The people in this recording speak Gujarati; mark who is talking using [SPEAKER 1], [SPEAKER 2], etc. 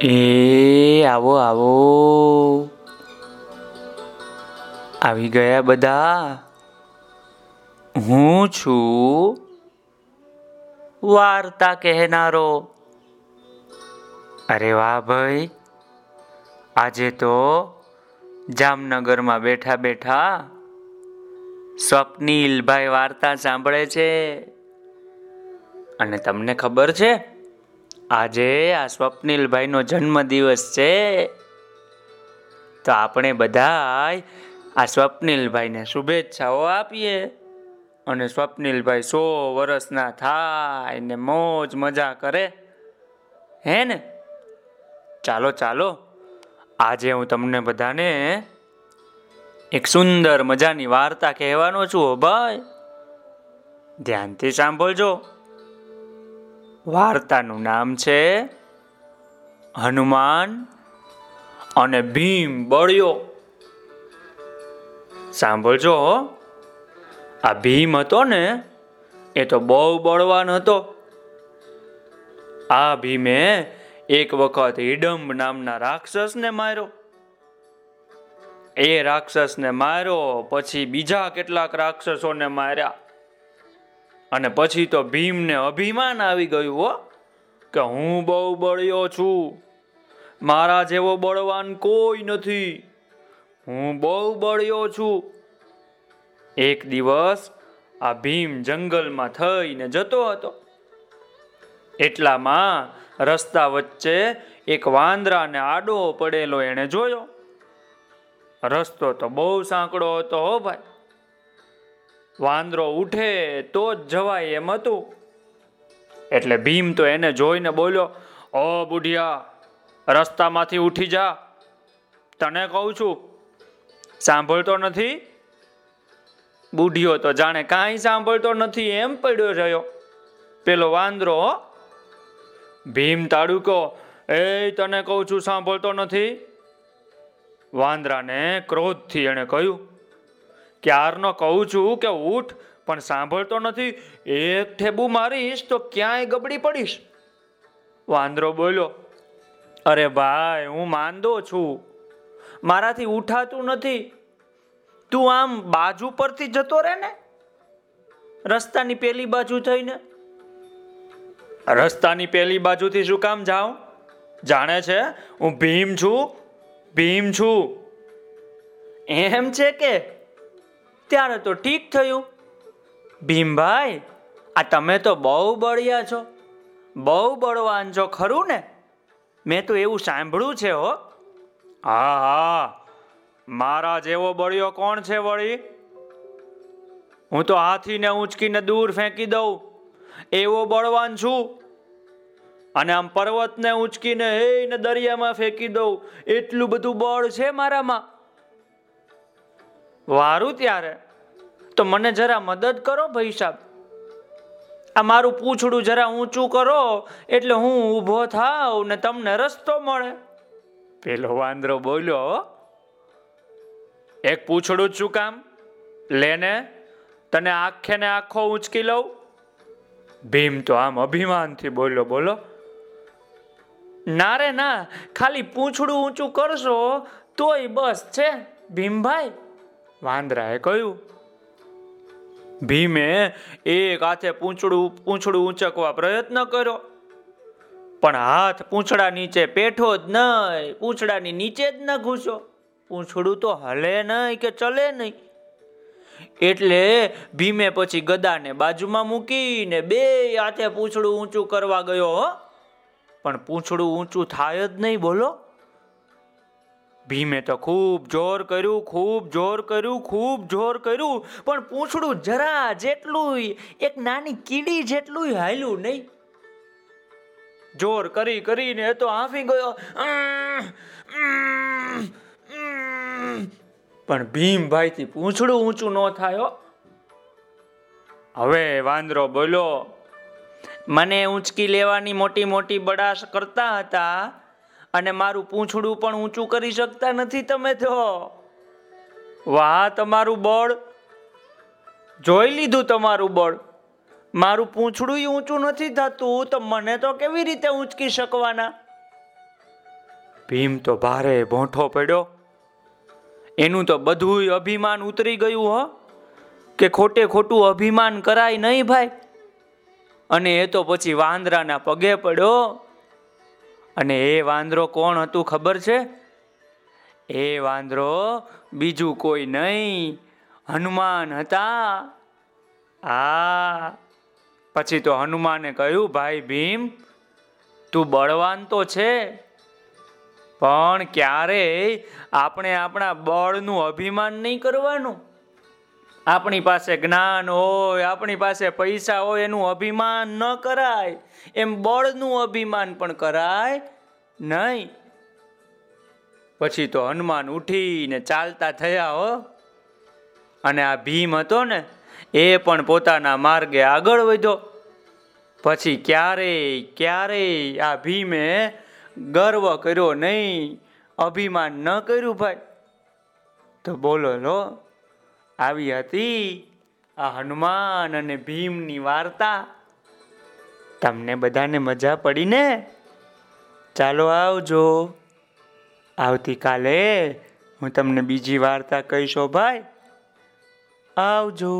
[SPEAKER 1] એ, આવો આવો. આવી ગયા બધા. હું છું વાર્તા કહેનારો. અરે વાહ ભાઈ. આજે તો જામનગરમાં બેઠા બેઠા સ્વપ્નિલભાઈ વાર્તા સાંભળે છે. અને તમને ખબર છે આજે આ સ્વપ્નિલભાઈનો જન્મદિવસ છે. તો આપણે બધા આ સ્વપ્નિલભાઈને શુભેચ્છાઓ આપીએ અને સ્વપ્નિલભાઈ સો વર્ષના થાય ને મોજ મજા કરે. હે ને? ચાલો ચાલો. આજે હું તમને બધાને એક સુંદર મજાની વાર્તા કહેવાનો છું ભાઈ. ધ્યાનથી સાંભળજો. વાર્તાનું નામ છે હનુમાન અને ભીમ બળ્યો. સાંભળજો આ ભીમ હતો ને, એ તો બહુ બળવાન હતો. આ ભીમે એક વખત હિડમ્બ નામના રાક્ષસને માર્યો. એ રાક્ષસને માર્યો, પછી બીજા કેટલાક રાક્ષસોને માર્યા. અને પછી તો ભીમને અભિમાન આવી ગયું હો, કે હું બહુ બળ્યો છું. મારા જેવો બળવાન કોઈ નથી. હું બહુ બળ્યો છું. એક દિવસ આ ભીમ જંગલમાં થઈને જતો હતો. એટલામાં રસ્તા વચ્ચે એક વાંદરાને આડો પડેલો એણે જોયો. રસ્તો તો બહુ સાંકડો હતો હો ભાઈ. વાંદરો ઉઠે તો જ જવાય એમ હતું. એટલે ભીમ તો એને જોઈને બોલ્યો, ઓ બુઢિયા, રસ્તામાંથી ઉઠી જા. તને કહું છું, સાંભળતો નથી? બુઢિયો તો જાણે કાંઈ સાંભળતો નથી એમ પડ્યો રહ્યો. પેલો વાંદરો. ભીમ તાડુકો એ તને કહું છું, સાંભળતો નથી? વાંદરાને ક્રોધથી એણે કહ્યું ક્યારનો કહું છું કે ઉઠ પણ સાંભળતો નથી. એક ઠેબુ મારીશ તો ક્યાંય ગબડી પડીશ? વાંદરો બોલ્યો, અરે ભાઈ, હું માંદો છું. મારાથી ઉઠાતું નથી. તું આમ બાજુ પરથી જતો રહે ને? રસ્તાની પેલી બાજુ થઈને. રસ્તાની પેલી બાજુથી શું કામ જાઉં? જાણે છે, હું ભીમ છું ભીમ છું. એમ છે કે ત્યારે તો ઠીક થયું. ભીમભાઈ, આ તમે તો બહુ બળિયા છો. બહુ બળવાન છો, ખરું ને? મેં તો એવું સાંભળ્યું છે હો. હા હા. મારા જેવો બળિયો કોણ છે વળી? હું તો હાથીને ઊંચકીને દૂર ફેંકી દઉં. એવો બળવાન છું. અને આમ પર્વતને ઊંચકીને એને દરિયામાં ફેંકી દઉં. એટલું બધું બળ છે મારામાં. વારું ત્યારે? તો મને જરા મદદ કરો ભાઈ સાહેબ. આ મારું પૂછડું જરા ઊંચું કરો, એટલે હું ઊભો થાવ ને તમને રસ્તો મળે. પેલો વાંદરો બોલ્યો એક પૂછડું છું કામ? લેને, તને આખે ને આખો ઉંચકી લઉં? ભીમ તો આમ અભિમાનથી બોલ્યો, બોલો. ના રે ના, ખાલી પૂંછડું ઊંચું કરશો, તોય બસ છે, ભીમભાઈ. વાંદરાએ કહ્યું, ભીમે એક હાથે પૂંછડું પૂંછડું ઊંચકવા પ્રયત્ન કર્યો. પણ હાથ પૂંછડા નીચે પેઠો જ નહીં, પૂંછડાની નીચે જ ન ઘૂસ્યો. પૂંછડું તો હલે નહીં કે ચલે નહીં. એટલે ભીમે પછી ગદાને બાજુમાં મૂકીને બે હાથે પૂંછડું ઊંચું કરવા ગયો પણ પૂંછડું ઊંચું થાય જ નહીં, બોલો. ભીમે તો ખૂબ જોર કર્યું, ખૂબ જોર કર્યું, ખૂબ જોર કર્યું, પણ પૂંછડું જરા જેટલું એક નાની કીડી જેટલું હાલ્યું નહીં જોર કરી કરીને એ તો હાંફી ગયો. પણ ભીમભાઈ થી પૂંછડું ઊંચું ન થાય હવે વાંદરો બોલ્યો, મને ઊંચકી લેવાની મોટી મોટી બડાશ કરતા હતા અને મારું પૂંછડું પણ ઊંચું કરી શકતા નથી તમે તો. વાહ, તમારું બળ. જોઈ લીધું તમારું બળ. મારું પૂંછડું ઊંચું નથી થતું, તો મને તો કેવી રીતે ઊંચકી શકવાના? ભીમ તો ભારે ભોંઠો પડ્યો. એનું તો બધું અભિમાન ઉતરી ગયું, હો. કે ખોટે ખોટું અભિમાન કરાય નહીં, ભાઈ. અને એ તો પછી વાંદરાના પગે પડ્યો. અને એ વાંદરો કોણ હતું ખબર છે? એ વાંદરો બીજું કોઈ નહીં. હનુમાન હતા. આ. પછી તો હનુમાને કહ્યું, ભાઈ ભીમ, તું બળવાન તો છે, પણ ક્યારેય આપણે આપણા બળનું અભિમાન નહીં કરવાનું. આપણી પાસે જ્ઞાન હોય, આપણી પાસે પૈસા હોય, એનું અભિમાન ન કરાય. એમ બળનું અભિમાન પણ કરાય નહીં. પછી તો હનુમાન ઉઠીને ચાલતા થયા હો. અને આ ભીમ હતો ને, એ પણ પોતાના માર્ગે આગળ વધ્યો. પછી ક્યારેય ક્યારેય આ ભીમે ગર્વ કર્યો નહીં, અભિમાન ન કર્યું ભાઈ. તો બોલો લો આવી હતી. આ હનુમાન અને ભીમની વાર્તા. તમને બધાને મજા પડી ને ચાલો આવજો. આવતીકાલે હું તમને બીજી વાર્તા કહીશો ભાઈ. આવજો.